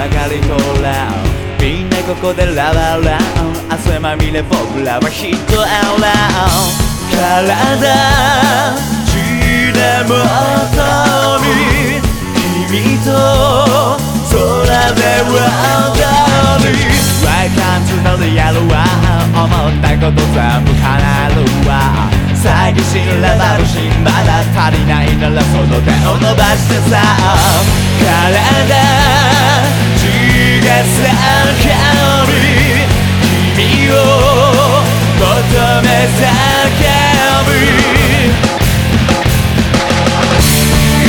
曲がり通らんみんなここでラバラ。ン汗まみれ僕らはヒットアウラン体血でもとに君と空で渡り Welcome to the real world? 思ったこと全部叶るわ。詐欺師ラバルシンまだ。足りないならその手を伸ばしてさ。体君を求め叫び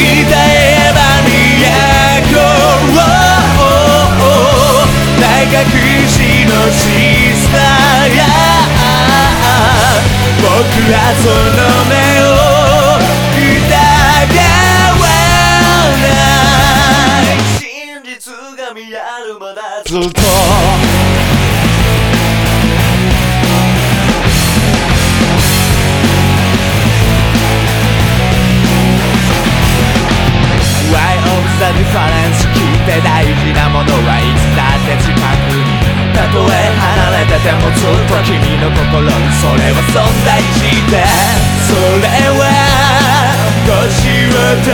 痛えば都を長くしのシスターや僕はその目をずっと「Why of the difference」聞いて大事なものはいつだって近くにたとえ離れててもずっと君の心にそれは存在して。それは年を取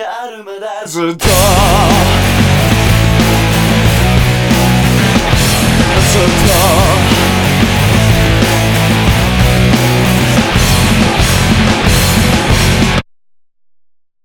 があるまだずっとずっと